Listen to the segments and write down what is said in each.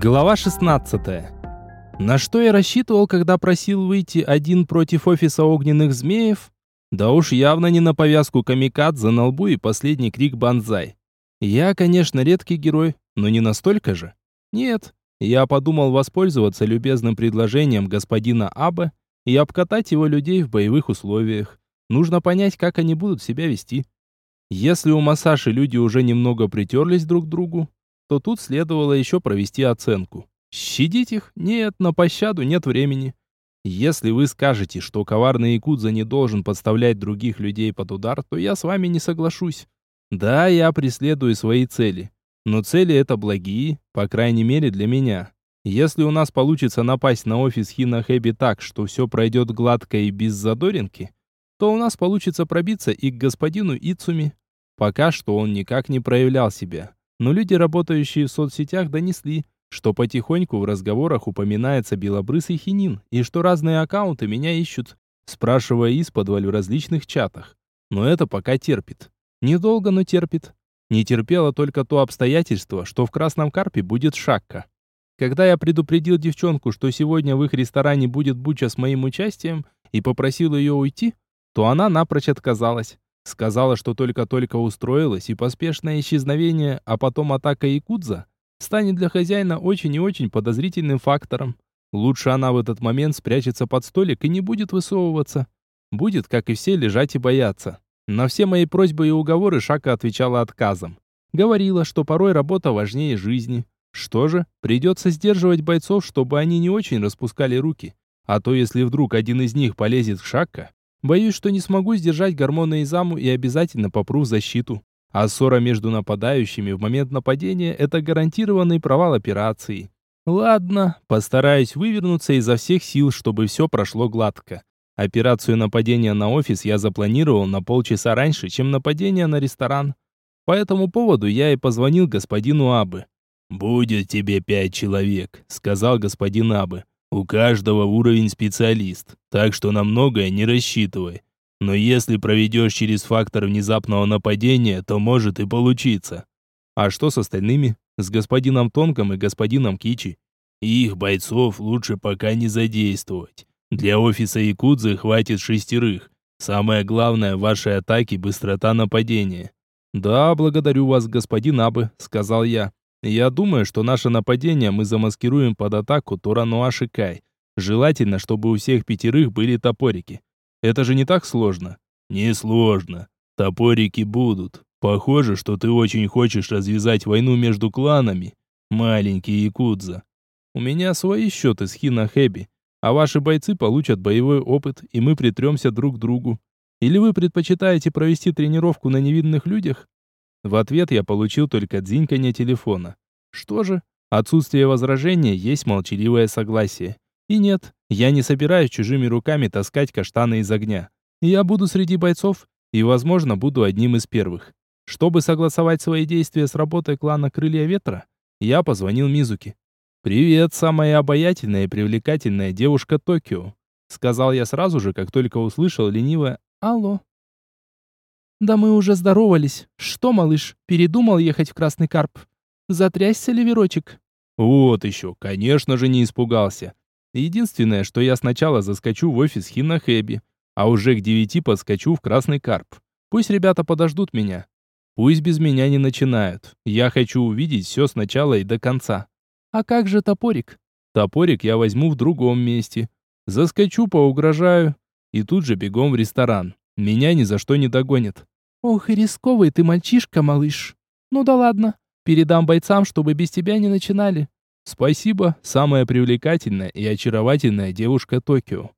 Глава 16. На что я рассчитывал, когда просил выйти один против офиса огненных змеев? Да уж явно не на повязку камикадзе на лбу и последний крик банзай. Я, конечно, редкий герой, но не настолько же. Нет, я подумал воспользоваться любезным предложением господина Абе и обкатать его людей в боевых условиях. Нужно понять, как они будут себя вести. Если у Масаши люди уже немного притерлись друг к другу, то тут следовало еще провести оценку. Щадить их? Нет, на пощаду нет времени. Если вы скажете, что коварный якудза не должен подставлять других людей под удар, то я с вами не соглашусь. Да, я преследую свои цели. Но цели это благие, по крайней мере для меня. Если у нас получится напасть на офис Хинахэби так, что все пройдет гладко и без задоринки, то у нас получится пробиться и к господину Ицуми. Пока что он никак не проявлял себя но люди, работающие в соцсетях, донесли, что потихоньку в разговорах упоминается белобрысый хинин, и что разные аккаунты меня ищут, спрашивая исподволь в различных чатах. Но это пока терпит. Недолго, но терпит. Не терпело только то обстоятельство, что в Красном Карпе будет шакка. Когда я предупредил девчонку, что сегодня в их ресторане будет буча с моим участием, и попросил ее уйти, то она напрочь отказалась. Сказала, что только-только устроилась, и поспешное исчезновение, а потом атака Якудза, станет для хозяина очень и очень подозрительным фактором. Лучше она в этот момент спрячется под столик и не будет высовываться. Будет, как и все, лежать и бояться. На все мои просьбы и уговоры Шака отвечала отказом. Говорила, что порой работа важнее жизни. Что же, придется сдерживать бойцов, чтобы они не очень распускали руки. А то если вдруг один из них полезет в Шака, Боюсь, что не смогу сдержать гормоны Изаму и обязательно попру в защиту. А ссора между нападающими в момент нападения – это гарантированный провал операции. Ладно, постараюсь вывернуться изо всех сил, чтобы все прошло гладко. Операцию нападения на офис я запланировал на полчаса раньше, чем нападение на ресторан. По этому поводу я и позвонил господину Абы. «Будет тебе пять человек», — сказал господин Абы. У каждого уровень специалист, так что на многое не рассчитывай. Но если проведешь через фактор внезапного нападения, то может и получиться. А что с остальными? С господином Тонком и господином Кичи? Их бойцов лучше пока не задействовать. Для офиса Якудзы хватит шестерых. Самое главное в вашей атаке – быстрота нападения. «Да, благодарю вас, господин Абы», – сказал я. Я думаю, что наше нападение мы замаскируем под атаку Торануа Шикай. Желательно, чтобы у всех пятерых были топорики. Это же не так сложно. Не сложно. Топорики будут. Похоже, что ты очень хочешь развязать войну между кланами. Маленький Якудза. У меня свои счеты с Хина Хэби, а ваши бойцы получат боевой опыт, и мы притремся друг к другу. Или вы предпочитаете провести тренировку на невинных людях? В ответ я получил только дзиньканье телефона. Что же, отсутствие возражения есть молчаливое согласие. И нет, я не собираюсь чужими руками таскать каштаны из огня. Я буду среди бойцов и, возможно, буду одним из первых. Чтобы согласовать свои действия с работой клана Крылья Ветра, я позвонил Мизуки. «Привет, самая обаятельная и привлекательная девушка Токио», сказал я сразу же, как только услышал ленивое «Алло». «Да мы уже здоровались. Что, малыш, передумал ехать в Красный Карп? Затрясся ли верочек?» «Вот еще, конечно же, не испугался. Единственное, что я сначала заскочу в офис Хиннахэби, а уже к девяти подскочу в Красный Карп. Пусть ребята подождут меня. Пусть без меня не начинают. Я хочу увидеть все сначала и до конца». «А как же топорик?» «Топорик я возьму в другом месте. Заскочу, поугрожаю, и тут же бегом в ресторан. Меня ни за что не догонят. Ох, и рисковый ты мальчишка, малыш. Ну да ладно, передам бойцам, чтобы без тебя не начинали. Спасибо, самая привлекательная и очаровательная девушка Токио.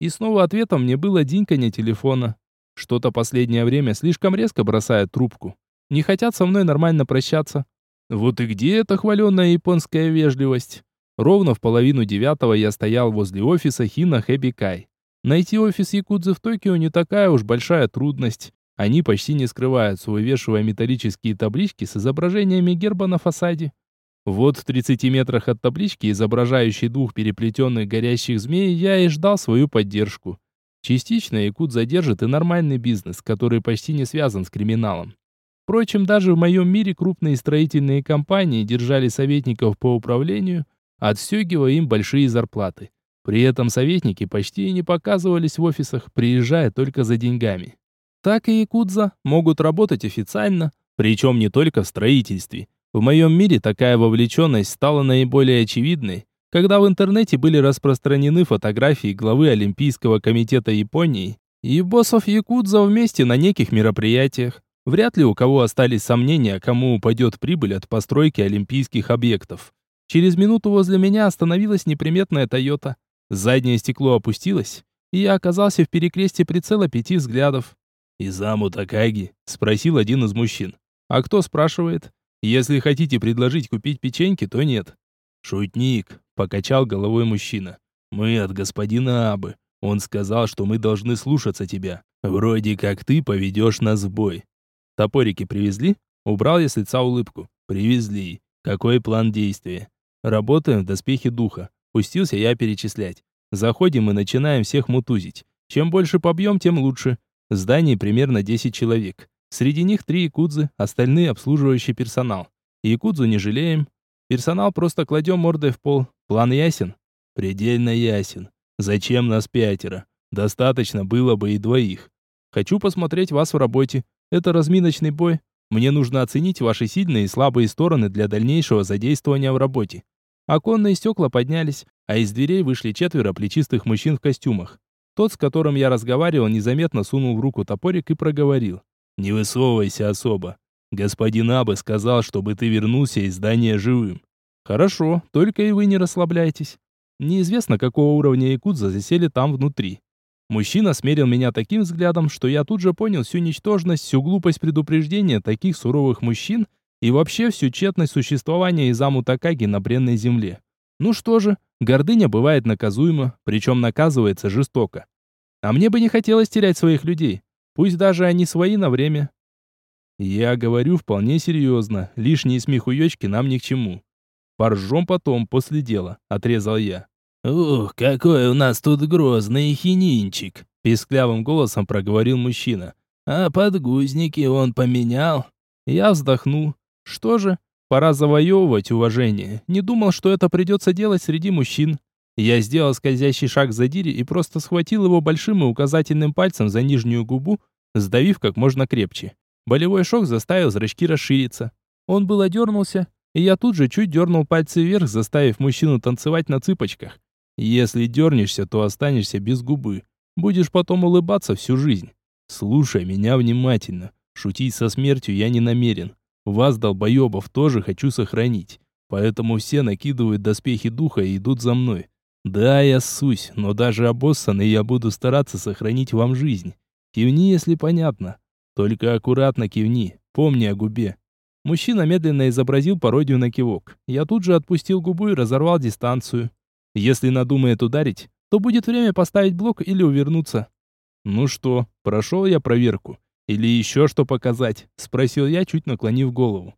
И снова ответом мне было диньканье телефона. Что-то последнее время слишком резко бросает трубку. Не хотят со мной нормально прощаться. Вот и где эта хваленная японская вежливость? Ровно в половину девятого я стоял возле офиса Хина Хэбикай. Найти офис Якудзы в Токио не такая уж большая трудность. Они почти не скрываются, вывешивая металлические таблички с изображениями герба на фасаде. Вот в 30 метрах от таблички, изображающей двух переплетенных горящих змей, я и ждал свою поддержку. Частично Якут задержит и нормальный бизнес, который почти не связан с криминалом. Впрочем, даже в моем мире крупные строительные компании держали советников по управлению, отстегивая им большие зарплаты. При этом советники почти не показывались в офисах, приезжая только за деньгами. Так и якудза могут работать официально, причем не только в строительстве. В моем мире такая вовлеченность стала наиболее очевидной, когда в интернете были распространены фотографии главы Олимпийского комитета Японии и боссов якудза вместе на неких мероприятиях. Вряд ли у кого остались сомнения, кому упадет прибыль от постройки олимпийских объектов. Через минуту возле меня остановилась неприметная Тойота. Заднее стекло опустилось, и я оказался в перекрестье прицела пяти взглядов. «Изаму Такаги?» – спросил один из мужчин. «А кто спрашивает? Если хотите предложить купить печеньки, то нет». «Шутник», – покачал головой мужчина. «Мы от господина Абы. Он сказал, что мы должны слушаться тебя. Вроде как ты поведешь нас в бой. Топорики привезли? Убрал я с лица улыбку. Привезли. Какой план действия? Работаем в доспехе духа. Пустился я перечислять. Заходим и начинаем всех мутузить. Чем больше побьем, тем лучше. В здании примерно 10 человек. Среди них три якудзы, остальные обслуживающий персонал. Якудзу не жалеем. Персонал просто кладем мордой в пол. План ясен? Предельно ясен. Зачем нас пятеро? Достаточно было бы и двоих. Хочу посмотреть вас в работе. Это разминочный бой. Мне нужно оценить ваши сильные и слабые стороны для дальнейшего задействования в работе. Оконные стекла поднялись, а из дверей вышли четверо плечистых мужчин в костюмах. Тот, с которым я разговаривал, незаметно сунул в руку топорик и проговорил. «Не высовывайся особо. Господин Абы сказал, чтобы ты вернулся из здания живым». «Хорошо, только и вы не расслабляйтесь. Неизвестно, какого уровня якудза засели там внутри. Мужчина смерил меня таким взглядом, что я тут же понял всю ничтожность, всю глупость предупреждения таких суровых мужчин и вообще всю тщетность существования Изаму Такаги на бренной земле. Ну что же, гордыня бывает наказуема, причем наказывается жестоко. А мне бы не хотелось терять своих людей, пусть даже они свои на время. Я говорю вполне серьезно, лишние смехуёчки нам ни к чему. Поржем потом, после дела, отрезал я. «Ух, какой у нас тут грозный хининчик!» Писклявым голосом проговорил мужчина. «А подгузники он поменял?» Я вздохнул. «Что же, пора завоевывать уважение. Не думал, что это придется делать среди мужчин». Я сделал скользящий шаг к задире и просто схватил его большим и указательным пальцем за нижнюю губу, сдавив как можно крепче. Болевой шок заставил зрачки расшириться. Он было дернулся, и я тут же чуть дернул пальцы вверх, заставив мужчину танцевать на цыпочках. Если дернешься, то останешься без губы. Будешь потом улыбаться всю жизнь. Слушай меня внимательно. Шутить со смертью я не намерен. Вас, долбоебов, тоже хочу сохранить. Поэтому все накидывают доспехи духа и идут за мной. Да, я сусь, но даже обоссанный я буду стараться сохранить вам жизнь. Кивни, если понятно. Только аккуратно кивни, помни о губе. Мужчина медленно изобразил пародию на кивок. Я тут же отпустил губу и разорвал дистанцию. Если надумает ударить, то будет время поставить блок или увернуться. Ну что, прошел я проверку? Или еще что показать? Спросил я, чуть наклонив голову.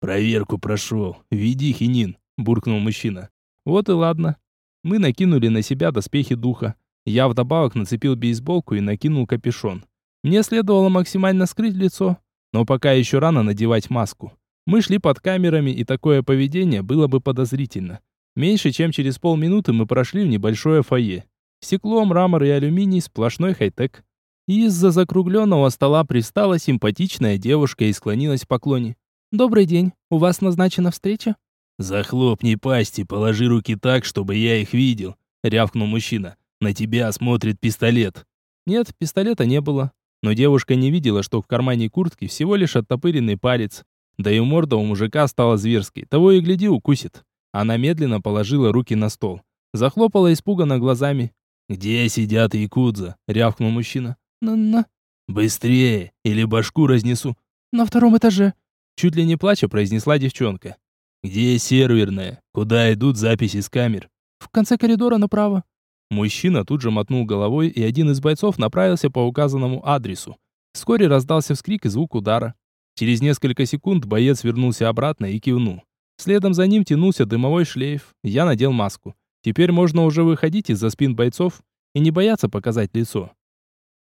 Проверку прошел. Веди, хинин, буркнул мужчина. Вот и ладно. Мы накинули на себя доспехи духа. Я вдобавок нацепил бейсболку и накинул капюшон. Мне следовало максимально скрыть лицо, но пока еще рано надевать маску. Мы шли под камерами, и такое поведение было бы подозрительно. Меньше чем через полминуты мы прошли в небольшое фойе. Стекло, мрамор и алюминий, сплошной хай-тек. Из-за закругленного стола пристала симпатичная девушка и склонилась в поклоне. «Добрый день. У вас назначена встреча?» «Захлопни пасти, положи руки так, чтобы я их видел», — рявкнул мужчина. «На тебя смотрит пистолет». Нет, пистолета не было. Но девушка не видела, что в кармане куртки всего лишь оттопыренный палец. Да и морда у мужика стала зверской. Того и гляди, укусит. Она медленно положила руки на стол. Захлопала испуганно глазами. «Где сидят якудза?» — рявкнул мужчина. «На-на...» «Быстрее, или башку разнесу». «На втором этаже», — чуть ли не плача произнесла девчонка. «Где серверная? Куда идут записи с камер?» «В конце коридора направо». Мужчина тут же мотнул головой, и один из бойцов направился по указанному адресу. Вскоре раздался вскрик и звук удара. Через несколько секунд боец вернулся обратно и кивнул. Следом за ним тянулся дымовой шлейф. Я надел маску. Теперь можно уже выходить из-за спин бойцов и не бояться показать лицо.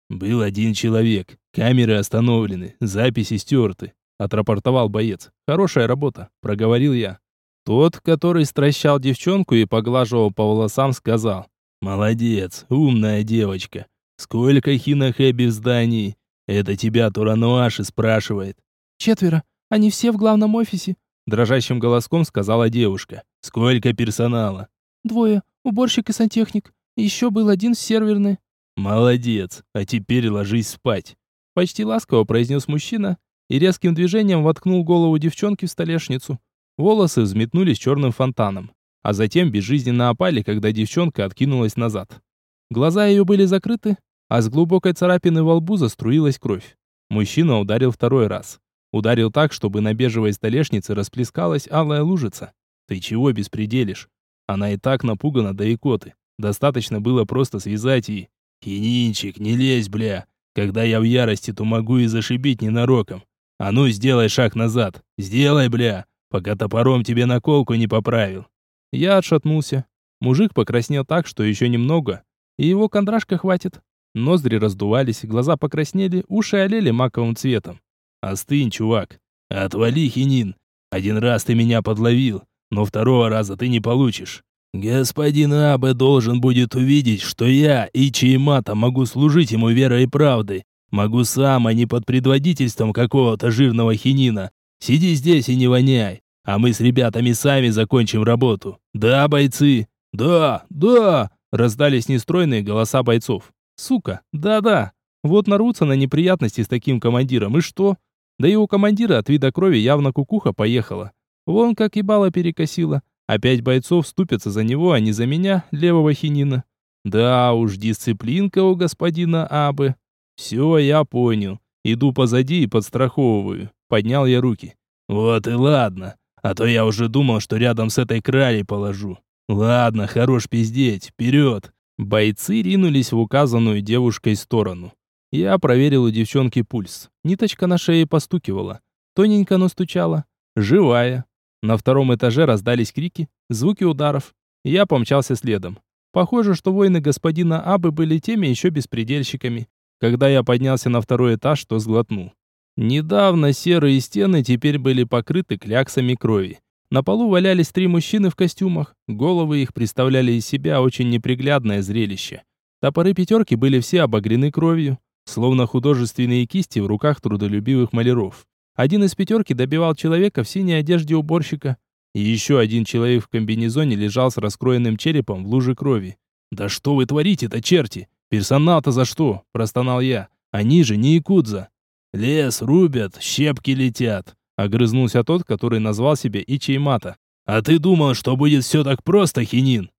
Был один человек. Камеры остановлены, записи стерты. отрапортовал боец. Хорошая работа, проговорил я. Тот, который стращал девчонку и поглаживал по волосам, сказал: "Молодец, умная девочка. Сколько хинохэби в здании? Это тебя Турануаши спрашивает". "Четверо. Они все в главном офисе", дрожащим голоском сказала девушка. "Сколько персонала?" "Двое. Уборщик и сантехник. Еще был один серверный". "Молодец. А теперь ложись спать", почти ласково произнес мужчина и резким движением воткнул голову девчонки в столешницу. Волосы взметнулись черным фонтаном, а затем безжизненно опали, когда девчонка откинулась назад. Глаза ее были закрыты, а с глубокой царапины во лбу заструилась кровь. Мужчина ударил второй раз. Ударил так, чтобы на бежевой столешнице расплескалась алая лужица. «Ты чего беспределишь?» Она и так напугана до икоты. Достаточно было просто связать и... «Хининчик, не лезь, бля! Когда я в ярости, то могу и зашибить ненароком. А ну, сделай шаг назад! Сделай, бля! пока топором тебе наколку не поправил. Я отшатнулся. Мужик покраснел так, что еще немного, и его кондрашка хватит. Ноздри раздувались, глаза покраснели, уши олели маковым цветом. Остынь, чувак. Отвали, хинин. Один раз ты меня подловил, но второго раза ты не получишь. Господин Абе должен будет увидеть, что я, Ичи Имата, могу служить ему верой и правдой. Могу сам, а не под предводительством какого-то жирного хинина. Сиди здесь и не воняй а мы с ребятами сами закончим работу. Да, бойцы? Да, да!» Раздались нестройные голоса бойцов. «Сука, да-да! Вот нарвутся на неприятности с таким командиром, и что?» Да и у командира от вида крови явно кукуха поехала. Вон как ебало перекосило. Опять бойцов ступятся за него, а не за меня, левого хинина. Да уж, дисциплинка у господина Абы. Все, я понял. Иду позади и подстраховываю. Поднял я руки. Вот и ладно. А то я уже думал, что рядом с этой кралей положу. Ладно, хорош пиздеть, вперед. Бойцы ринулись в указанную девушкой сторону. Я проверил у девчонки пульс. Ниточка на шее постукивала. Тоненько, но стучала. Живая. На втором этаже раздались крики, звуки ударов. Я помчался следом. Похоже, что воины господина Абы были теми еще беспредельщиками. Когда я поднялся на второй этаж, то сглотнул. Недавно серые стены теперь были покрыты кляксами крови. На полу валялись три мужчины в костюмах. Головы их представляли из себя очень неприглядное зрелище. Топоры пятерки были все обогрены кровью, словно художественные кисти в руках трудолюбивых маляров. Один из пятерки добивал человека в синей одежде уборщика. И еще один человек в комбинезоне лежал с раскроенным черепом в луже крови. «Да что вы творите-то, черти? Персонал-то за что?» – простонал я. «Они же не якудза». «Лес рубят, щепки летят», — огрызнулся тот, который назвал себя Ичеймата. «А ты думал, что будет все так просто, Хинин?»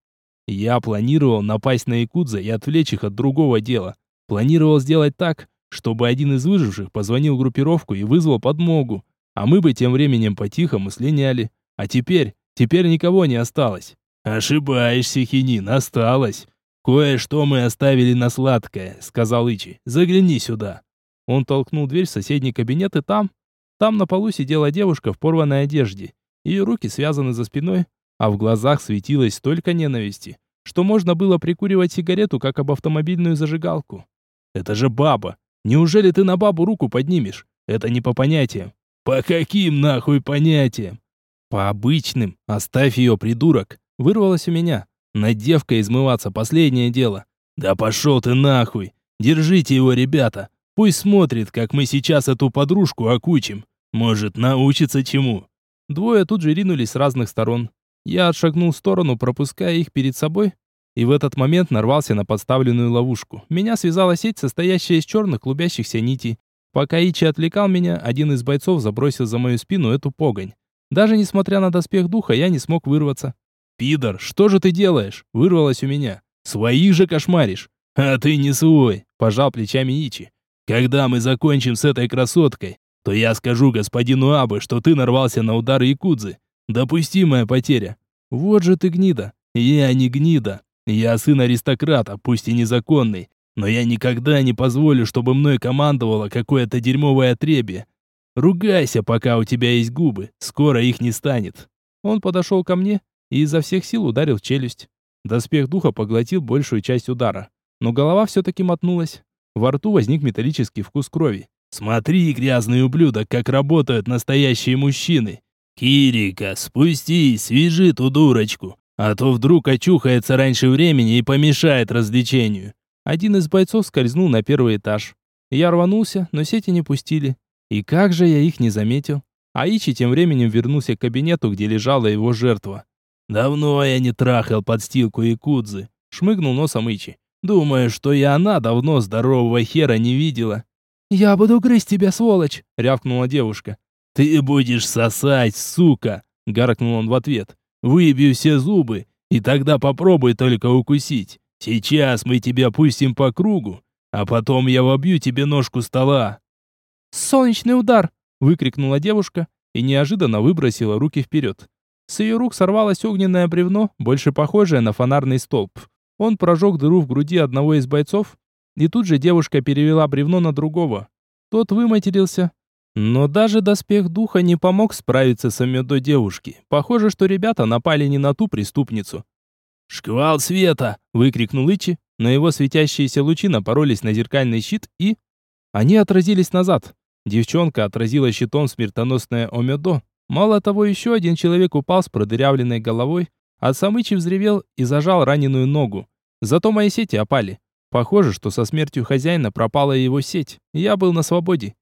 Я планировал напасть на Якудза и отвлечь их от другого дела. Планировал сделать так, чтобы один из выживших позвонил группировку и вызвал подмогу, а мы бы тем временем по-тихому слиняли. А теперь, теперь никого не осталось. «Ошибаешься, Хинин, осталось. Кое-что мы оставили на сладкое», — сказал Ичи. «Загляни сюда». Он толкнул дверь в соседний кабинет, и там... Там на полу сидела девушка в порванной одежде. Ее руки связаны за спиной, а в глазах светилось столько ненависти, что можно было прикуривать сигарету, как об автомобильную зажигалку. «Это же баба! Неужели ты на бабу руку поднимешь? Это не по понятиям». «По каким нахуй понятиям?» «По обычным. Оставь ее, придурок!» Вырвалось у меня. Над девкой измываться последнее дело. «Да пошел ты нахуй! Держите его, ребята! Пусть смотрит, как мы сейчас эту подружку окучим. Может, научится чему. Двое тут же ринулись с разных сторон. Я отшагнул в сторону, пропуская их перед собой, и в этот момент нарвался на подставленную ловушку. Меня связала сеть, состоящая из черных клубящихся нитей. Пока Ичи отвлекал меня, один из бойцов забросил за мою спину эту погонь. Даже несмотря на доспех духа, я не смог вырваться. «Пидор, что же ты делаешь?» — вырвалось у меня. «Своих же кошмаришь!» «А ты не свой!» — пожал плечами Ичи. Когда мы закончим с этой красоткой, то я скажу господину Абы, что ты нарвался на удар якудзы. Допустимая потеря. Вот же ты гнида. Я не гнида. Я сын аристократа, пусть и незаконный, но я никогда не позволю, чтобы мной командовало какое-то дерьмовое отребье. Ругайся, пока у тебя есть губы, скоро их не станет. Он подошел ко мне и изо всех сил ударил в челюсть. Доспех духа поглотил большую часть удара, но голова все-таки мотнулась. Во рту возник металлический вкус крови. Смотри, грязный ублюдок, как работают настоящие мужчины. Кирика, спусти, свяжи ту дурочку, а то вдруг очухается раньше времени и помешает развлечению. Один из бойцов скользнул на первый этаж. Я рванулся, но сети не пустили. И как же я их не заметил? Аичи тем временем вернулся к кабинету, где лежала его жертва. «Давно я не трахал подстилку Якудзы», — шмыгнул носом Ичи. «Думаю, что и она давно здорового хера не видела». «Я буду грызть тебя, сволочь!» — рявкнула девушка. «Ты будешь сосать, сука!» — гаркнул он в ответ. «Выбью все зубы, и тогда попробуй только укусить. Сейчас мы тебя пустим по кругу, а потом я вобью тебе ножку стола». «Солнечный удар!» — выкрикнула девушка и неожиданно выбросила руки вперед. С ее рук сорвалось огненное бревно, больше похожее на фонарный столб. Он прожег дыру в груди одного из бойцов, и тут же девушка перевела бревно на другого. Тот выматерился. Но даже доспех духа не помог справиться с Амедо девушки. Похоже, что ребята напали не на ту преступницу. «Шквал света!» — выкрикнул Ичи, но его светящиеся лучи напоролись на зеркальный щит и... Они отразились назад. Девчонка отразила щитом смертоносное Омедо, Мало того, еще один человек упал с продырявленной головой, а Самычи взревел и зажал раненую ногу. Зато мои сети опали. Похоже, что со смертью хозяина пропала его сеть. Я был на свободе.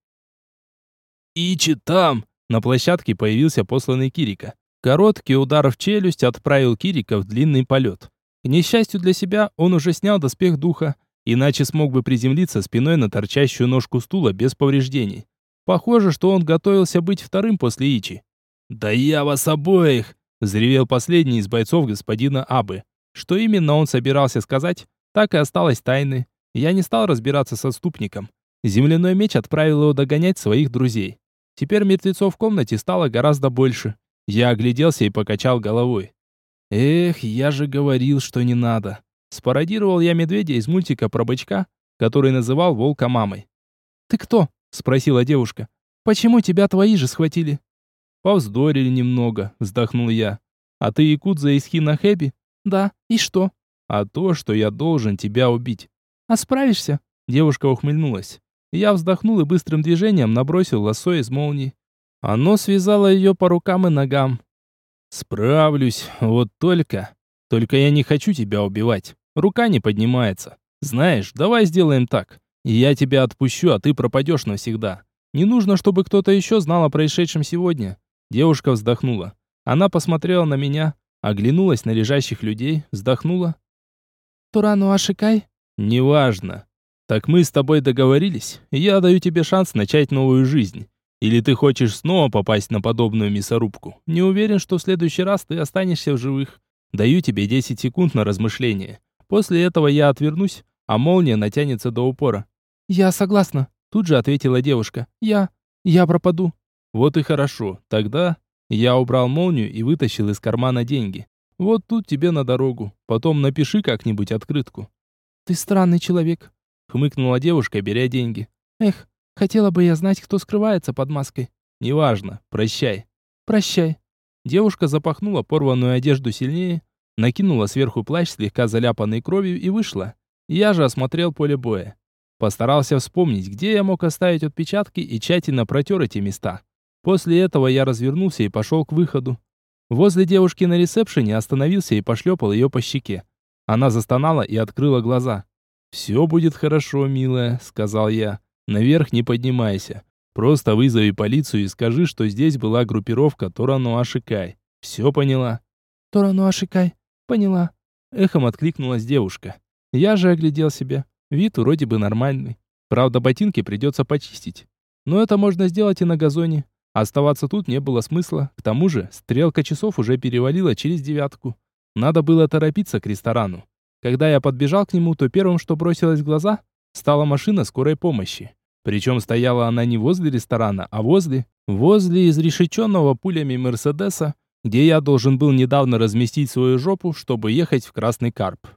«Ичи там!» На площадке появился посланный Кирика. Короткий удар в челюсть отправил Кирика в длинный полет. К несчастью для себя, он уже снял доспех духа, иначе смог бы приземлиться спиной на торчащую ножку стула без повреждений. Похоже, что он готовился быть вторым после Ичи. «Да я вас обоих!» – взревел последний из бойцов господина Абы. Что именно он собирался сказать, так и осталось тайной. Я не стал разбираться с отступником. Земляной меч отправил его догонять своих друзей. Теперь мертвецов в комнате стало гораздо больше. Я огляделся и покачал головой. Эх, я же говорил, что не надо. Спародировал я медведя из мультика про бычка, который называл волка мамой. «Ты кто?» – спросила девушка. «Почему тебя твои же схватили?» Повздорили немного, вздохнул я. А ты якудза из Хинахэби? Да, и что? А то, что я должен тебя убить. А справишься? Девушка ухмыльнулась. Я вздохнул и быстрым движением набросил лассо из молнии. Оно связало ее по рукам и ногам. Справлюсь, вот только... Только я не хочу тебя убивать. Рука не поднимается. Знаешь, давай сделаем так. Я тебя отпущу, а ты пропадешь навсегда. Не нужно, чтобы кто-то еще знал о происшедшем сегодня. Девушка вздохнула. Она посмотрела на меня, оглянулась на лежащих людей, вздохнула. «Турану Ашикай?» «Неважно. Так мы с тобой договорились. Я даю тебе шанс начать новую жизнь. Или ты хочешь снова попасть на подобную мясорубку? Не уверен, что в следующий раз ты останешься в живых. Даю тебе 10 секунд на размышление. После этого я отвернусь, а молния натянется до упора». «Я согласна», — тут же ответила девушка. «Я... я пропаду». Вот и хорошо. Тогда я убрал молнию и вытащил из кармана деньги. Вот тут тебе на дорогу. Потом напиши как-нибудь открытку. Ты странный человек, хмыкнула девушка, беря деньги. Эх, хотела бы я знать, кто скрывается под маской. Неважно. Прощай. Прощай. Девушка запахнула порванную одежду сильнее, накинула сверху плащ, слегка заляпанный кровью, и вышла. Я же осмотрел поле боя. Постарался вспомнить, где я мог оставить отпечатки и тщательно протер эти места. После этого я развернулся и пошел к выходу. Возле девушки на ресепшене остановился и пошлепал ее по щеке. Она застонала и открыла глаза. «Все будет хорошо, милая», — сказал я. «Наверх не поднимайся. Просто вызови полицию и скажи, что здесь была группировка Торану Ашикай. Все поняла?» «Торану Ашикай. Поняла». Эхом откликнулась девушка. Я же оглядел себя. Вид вроде бы нормальный. Правда, ботинки придется почистить. Но это можно сделать и на газоне. Оставаться тут не было смысла. К тому же, стрелка часов уже перевалила через девятку. Надо было торопиться к ресторану. Когда я подбежал к нему, то первым, что бросилось в глаза, стала машина скорой помощи. Причем стояла она не возле ресторана, а возле, возле изрешеченного пулями Мерседеса, где я должен был недавно разместить свою жопу, чтобы ехать в Красный Карп.